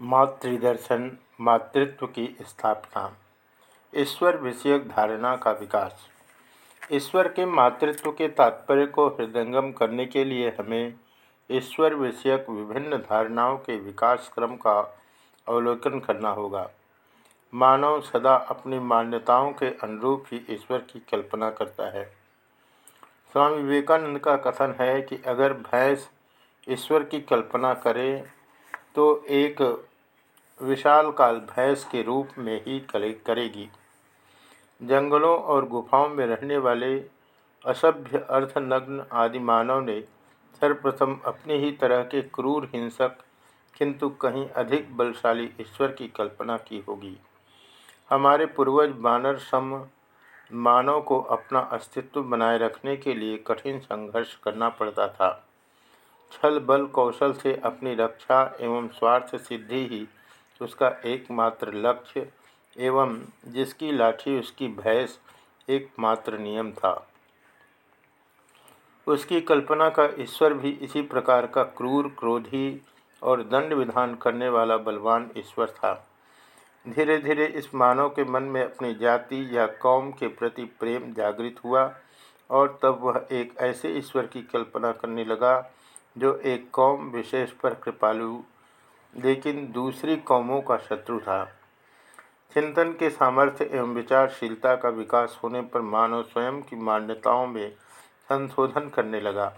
मातृदर्शन, मातृत्व की स्थापना। ईश्वर विषयक धारणा का विकास। ईश्वर के मातृत्व के तात्पर्य को हृदयंगम करने के लिए हमें ईश्वर विषयक विभिन्न धारणाओं के विकास क्रम का अवलोकन करना होगा। मानव सदा अपनी मान्यताओं के अनुरूप ही ईश्वर की कल्पना करता है। स्वामी विवेकानंद का कथन है कि अगर भैंस ईश्वर की कल्पना करे तो एक विशाल काल भैंस के रूप में ही करेगी। जंगलों और गुफाओं में रहने वाले असभ्य, अर्थनग्न आदि मानव ने सर्वप्रथम अपनी ही तरह के क्रूर हिंसक, किंतु कहीं अधिक बलशाली ईश्वर की कल्पना की होगी। हमारे पूर्वज बानर सम मानव को अपना अस्तित्व बनाए रखने के लिए कठिन संघर्ष करना पड़ता था। छल बल कौशल से अपनी रक्षा एवं स्वार्थ सिद्धि ही उसका एकमात्र लक्ष्य एवं जिसकी लाठी उसकी भैंस एकमात्र नियम था। उसकी कल्पना का ईश्वर भी इसी प्रकार का क्रूर, क्रोधी और दंड विधान करने वाला बलवान ईश्वर था। धीरे धीरे इस मानव के मन में अपनी जाति या कौम के प्रति प्रेम जागृत हुआ और तब वह एक ऐसे ईश्वर की कल्पना करने लगा, जो एक कौम विशेष पर कृपालु लेकिन दूसरी कौमों का शत्रु था। चिंतन के सामर्थ्य एवं विचारशीलता का विकास होने पर मानव स्वयं की मान्यताओं में संशोधन करने लगा।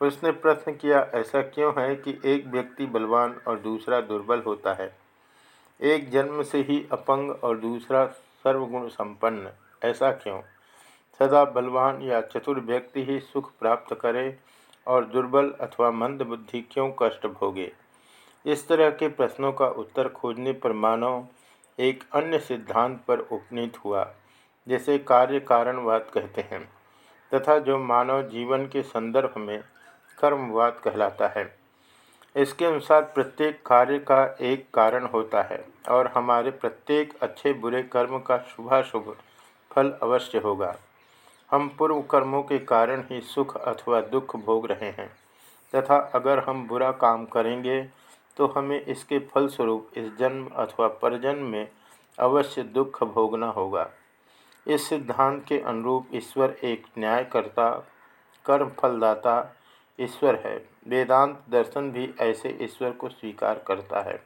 उसने प्रश्न किया, ऐसा क्यों है कि एक व्यक्ति बलवान और दूसरा दुर्बल होता है? एक जन्म से ही अपंग और दूसरा सर्वगुण संपन्न। ऐसा क्यों? सदा बलवान या चतुर व्यक्ति ही सुख प्राप्त करे और दुर्बल अथवा मंद बुद्धि क्यों कष्ट भोगे? इस तरह के प्रश्नों का उत्तर खोजने पर मानव एक अन्य सिद्धांत पर उपनीत हुआ, जिसे कार्य कारणवाद कहते हैं, तथा जो मानव जीवन के संदर्भ में कर्मवाद कहलाता है। इसके अनुसार प्रत्येक कार्य का एक कारण होता है, और हमारे प्रत्येक अच्छे बुरे कर्म का शुभाशुभ फल अवश्य होगा। हम पूर्व कर्मों के कारण ही सुख अथवा दुख भोग रहे हैं, तथा अगर हम बुरा काम करेंगे तो हमें इसके फलस्वरूप इस जन्म अथवा परजन्म में अवश्य दुख भोगना होगा। इस सिद्धांत के अनुरूप ईश्वर एक न्यायकर्ता कर्म फलदाता ईश्वर है। वेदांत दर्शन भी ऐसे ईश्वर को स्वीकार करता है।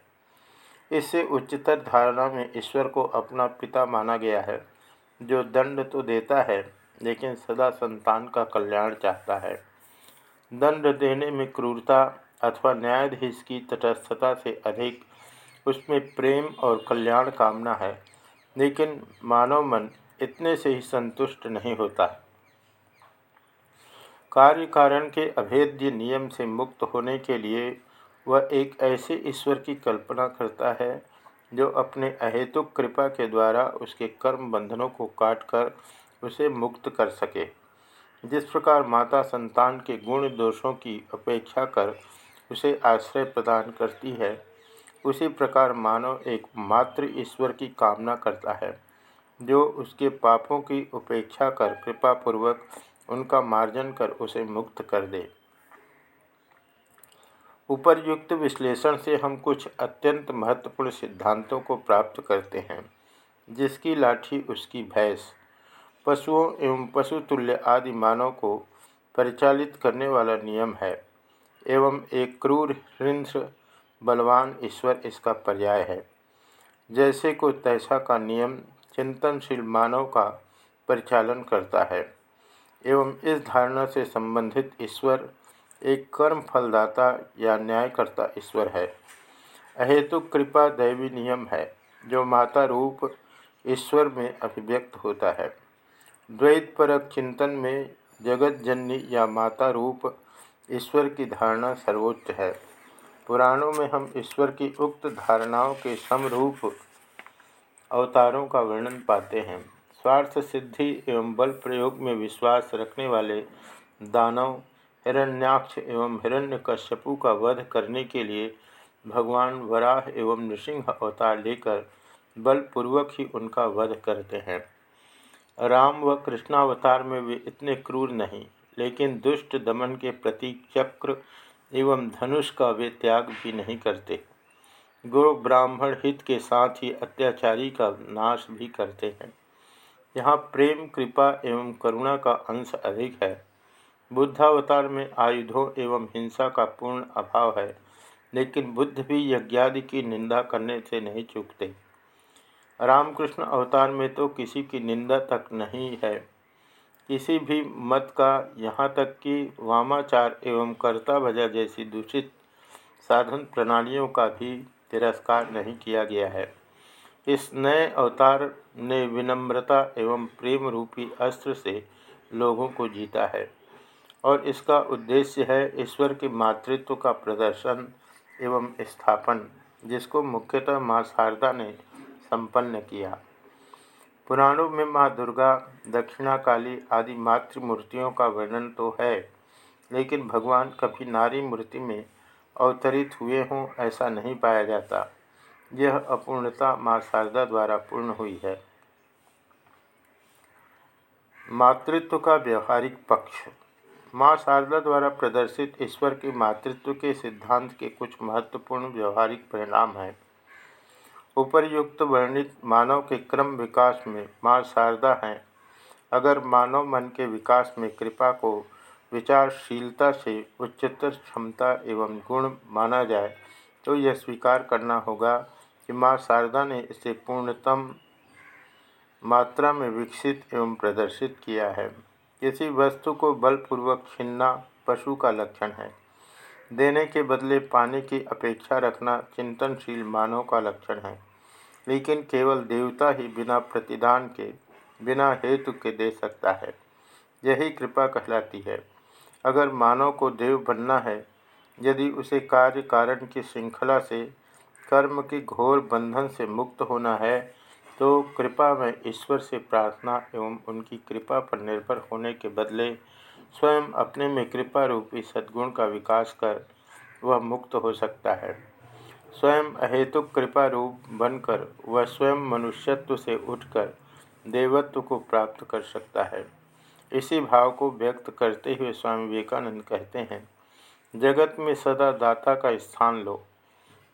इससे उच्चतर धारणा में ईश्वर को अपना पिता माना गया है, जो दंड तो देता है, लेकिन सदा संतान का कल्याण चाहता है। दंड देने में क्रूरता अथवा न्यायाधीश की तटस्थता से अधिक, उसमें प्रेम और कल्याण कामना है, लेकिन मानव मन इतने से ही संतुष्ट नहीं होता कार्य कारण के अभेद्य नियम से मुक्त होने के लिए वह एक ऐसे ईश्वर की कल्पना करता है, जो अपने अहेतुक कृपा के द्वारा उसके कर्म बंधनों को काटकर उसे मुक्त कर सके। जिस प्रकार माता संतान के गुण दोषों की अपेक्षा कर उसे आश्रय प्रदान करती है। उसी प्रकार मानव एक मात्र ईश्वर की कामना करता है, जो उसके पापों की उपेक्षा कर कृपापूर्वक उनका मार्जन कर उसे मुक्त कर दे। उपरयुक्त विश्लेषण से हम कुछ अत्यंत महत्वपूर्ण सिद्धांतों को प्राप्त करते हैं, जिसकी लाठी उसकी भैंस, पशुओं एवं पशुतुल्य आदि मानव को परिचालित करने वाला नियम है। एवं एक क्रूर हिंस बलवान ईश्वर इसका पर्याय है। जैसे को तैसा का नियम चिंतनशील मानव का परिचालन करता है, एवं इस धारणा से संबंधित ईश्वर एक कर्म फलदाता या न्यायकर्ता ईश्वर है। अहेतुक कृपा दैवी नियम है, जो माता रूप ईश्वर में अभिव्यक्त होता है। द्वैत परक चिंतन में जगत जननी या माता रूप ईश्वर की धारणा सर्वोच्च है। पुराणों में हम ईश्वर की उक्त धारणाओं के समरूप अवतारों का वर्णन पाते हैं। स्वार्थ, सिद्धि एवं बल प्रयोग में विश्वास रखने वाले दानव, हिरण्याक्ष एवं हिरण्यकश्यपु का वध करने के लिए भगवान वराह एवं नृसिंह अवतार लेकर बलपूर्वक ही उनका वध करते हैं। राम व कृष्णावतार में वे इतने क्रूर नहीं। लेकिन दुष्ट दमन के प्रतीक चक्र एवं धनुष का वे त्याग भी नहीं करते। गुरु ब्राह्मण हित के साथ ही अत्याचारी का नाश भी करते हैं। यहाँ प्रेम, कृपा एवं करुणा का अंश अधिक है। बुद्धावतार में आयुधों एवं हिंसा का पूर्ण अभाव है, लेकिन बुद्ध भी यज्ञादि की निंदा करने से नहीं चूकते। रामकृष्ण अवतार में तो किसी की निंदा तक नहीं है। किसी भी मत का यहाँ तक कि वामाचार एवं कर्ता भजा जैसी दूषित साधन प्रणालियों का भी तिरस्कार नहीं किया गया है। इस नए अवतार ने विनम्रता एवं प्रेम रूपी अस्त्र से लोगों को जीता है और इसका उद्देश्य है ईश्वर के मातृत्व का प्रदर्शन एवं स्थापन, जिसको मुख्यतः माँ शारदा ने संपन्न किया। पुराणों में माँ दुर्गा, दक्षिणा काली आदि मातृमूर्तियों का वर्णन तो है, लेकिन भगवान कभी नारी मूर्ति में अवतरित हुए हों ऐसा नहीं पाया जाता। यह अपूर्णता माँ शारदा द्वारा पूर्ण हुई है। मातृत्व का व्यवहारिक पक्ष। माँ शारदा द्वारा प्रदर्शित ईश्वर के मातृत्व के सिद्धांत के कुछ महत्वपूर्ण व्यवहारिक परिणाम हैं। उपर्युक्त वर्णित मानव के क्रम विकास में माँ शारदा हैं। अगर मानव मन के विकास में कृपा को विचारशीलता से उच्चतर क्षमता एवं गुण माना जाए तो यह स्वीकार करना होगा कि माँ शारदा ने इसे पूर्णतम मात्रा में विकसित एवं प्रदर्शित किया है। किसी वस्तु को बलपूर्वक छीनना पशु का लक्षण है। देने के बदले पाने की अपेक्षा रखना चिंतनशील मानव का लक्षण है। लेकिन केवल देवता ही बिना प्रतिदान के, बिना हेतु के दे सकता है। यही कृपा कहलाती है। अगर मानव को देव बनना है, यदि उसे कार्य कारण की श्रृंखला से, कर्म के घोर बंधन से मुक्त होना है तो कृपा में ईश्वर से प्रार्थना एवं उनकी कृपा पर निर्भर होने के बदले स्वयं अपने में कृपा रूपी सद्गुण का विकास कर वह मुक्त हो सकता है। स्वयं अहेतुक कृपा रूप बनकर वह स्वयं मनुष्यत्व से उठकर देवत्व को प्राप्त कर सकता है। इसी भाव को व्यक्त करते हुए स्वामी विवेकानंद कहते हैं, जगत में सदा दाता का स्थान लो,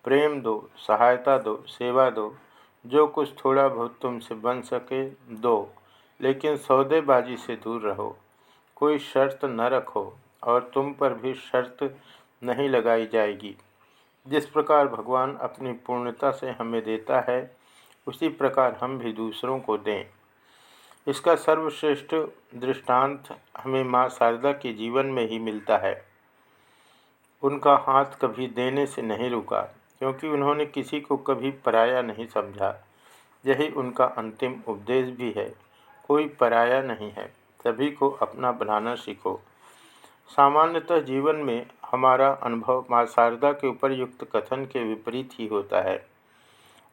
प्रेम दो, सहायता दो, सेवा दो, जो कुछ थोड़ा बहुत तुमसे बन सके दो, लेकिन सौदेबाजी से दूर रहो। कोई शर्त न रखो और तुम पर भी शर्त नहीं लगाई जाएगी। जिस प्रकार भगवान अपनी पूर्णता से हमें देता है, उसी प्रकार हम भी दूसरों को दें। इसका सर्वश्रेष्ठ दृष्टांत हमें माँ शारदा के जीवन में ही मिलता है। उनका हाथ कभी देने से नहीं रुका, क्योंकि उन्होंने किसी को कभी पराया नहीं समझा। यही उनका अंतिम उपदेश भी है, कोई पराया नहीं है। सभी को अपना बनाना सीखो। सामान्यतः जीवन में हमारा अनुभव माँ शारदा के ऊपर युक्त कथन के विपरीत ही होता है।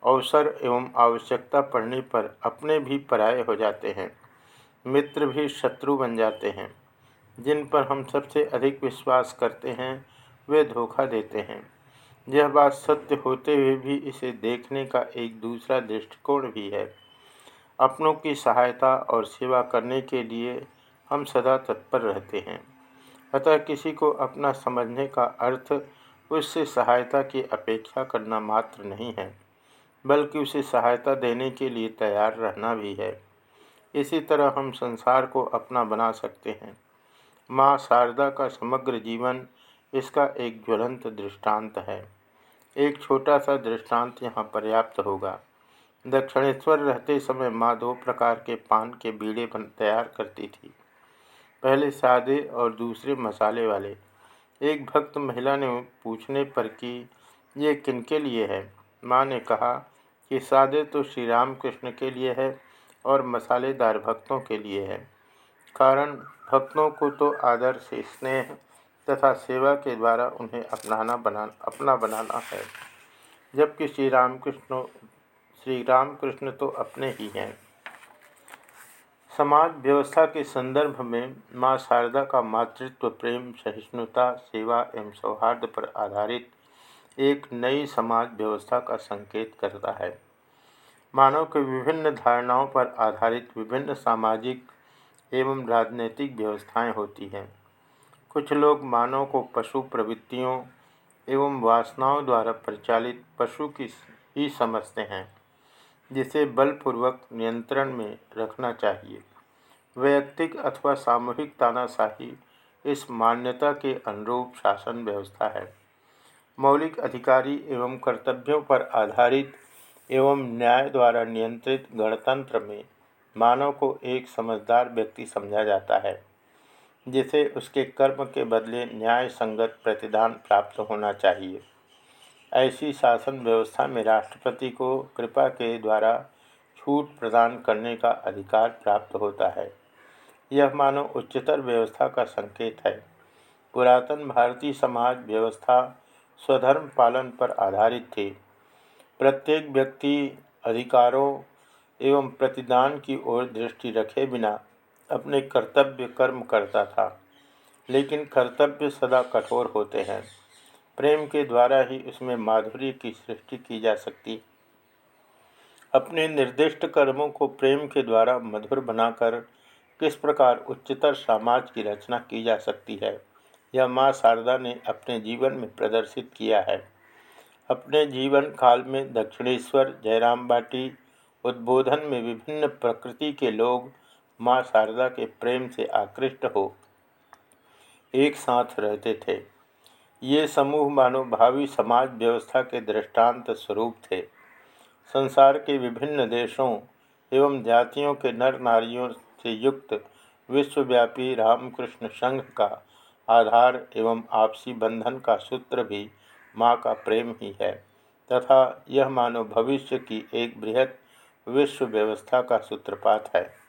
अवसर एवं आवश्यकता पड़ने पर अपने भी पराये हो जाते हैं। मित्र भी शत्रु बन जाते हैं। जिन पर हम सबसे अधिक विश्वास करते हैं, वे धोखा देते हैं। यह बात सत्य होते हुए भी इसे देखने का एक दूसरा दृष्टिकोण भी है। अपनों की सहायता और सेवा करने के लिए हम सदा तत्पर रहते हैं। अतः किसी को अपना समझने का अर्थ उससे सहायता की अपेक्षा करना मात्र नहीं है, बल्कि उसे सहायता देने के लिए तैयार रहना भी है। इसी तरह हम संसार को अपना बना सकते हैं। माँ शारदा का समग्र जीवन इसका एक ज्वलंत दृष्टांत है। एक छोटा सा दृष्टांत यहाँ पर्याप्त होगा। दक्षिणेश्वर रहते समय माँ दो प्रकार के पान के बीड़े बन, तैयार करती थी। पहले सादे और दूसरे मसाले वाले। एक भक्त महिला ने पूछने पर कि ये किनके लिए है? माँ ने कहा कि सादे तो श्री राम कृष्ण के लिए है और मसालेदार भक्तों के लिए है। कारण, भक्तों को तो आदर से स्नेह तथा सेवा के द्वारा उन्हें अपनाना बना, अपना बनाना है। जबकि श्री रामकृष्ण श्री रामकृष्ण तो अपने ही हैं। समाज व्यवस्था के संदर्भ में माँ शारदा का मातृत्व, प्रेम, सहिष्णुता, सेवा एवं सौहार्द पर आधारित एक नई समाज व्यवस्था का संकेत करता है। मानव के विभिन्न धारणाओं पर आधारित विभिन्न सामाजिक एवं राजनीतिक व्यवस्थाएँ होती हैं। कुछ लोग मानव को पशु प्रवृत्तियों एवं वासनाओं द्वारा परिचालित पशु की ही समझते हैं। जिसे बलपूर्वक नियंत्रण में रखना चाहिए। वैयक्तिक अथवा सामूहिक तानाशाही इस मान्यता के अनुरूप शासन व्यवस्था है। मौलिक अधिकारी एवं कर्तव्यों पर आधारित एवं न्याय द्वारा नियंत्रित गणतंत्र में मानव को एक समझदार व्यक्ति समझा जाता है, जिसे उसके कर्म के बदले न्याय संगत प्रतिदान प्राप्त होना चाहिए। ऐसी शासन व्यवस्था में राष्ट्रपति को कृपा के द्वारा छूट प्रदान करने का अधिकार प्राप्त होता है। यह मानो उच्चतर व्यवस्था का संकेत है। पुरातन भारतीय समाज व्यवस्था स्वधर्म पालन पर आधारित थी। प्रत्येक व्यक्ति अधिकारों एवं प्रतिदान की ओर दृष्टि रखे बिना अपने कर्तव्य कर्म करता था, लेकिन कर्तव्य सदा कठोर होते हैं। प्रेम के द्वारा ही उसमें माधुर्य की सृष्टि की जा सकती। अपने निर्दिष्ट कर्मों को प्रेम के द्वारा मधुर बनाकर किस प्रकार उच्चतर समाज की रचना की जा सकती है, यह माँ शारदा ने अपने जीवन में प्रदर्शित किया है। अपने जीवन काल में दक्षिणेश्वर, जयराम बाटी, उद्बोधन में विभिन्न प्रकृति के लोग माँ शारदा के प्रेम से आकृष्ट हो, एक साथ रहते थे। ये समूह मानो भावी समाज व्यवस्था के दृष्टांत स्वरूप थे। संसार के विभिन्न देशों एवं जातियों के नर नारियों से युक्त विश्वव्यापी रामकृष्ण संघ का आधार एवं आपसी बंधन का सूत्र भी माँ का प्रेम ही है। तथा यह मानव भविष्य की एक बृहद विश्व व्यवस्था का सूत्रपात है।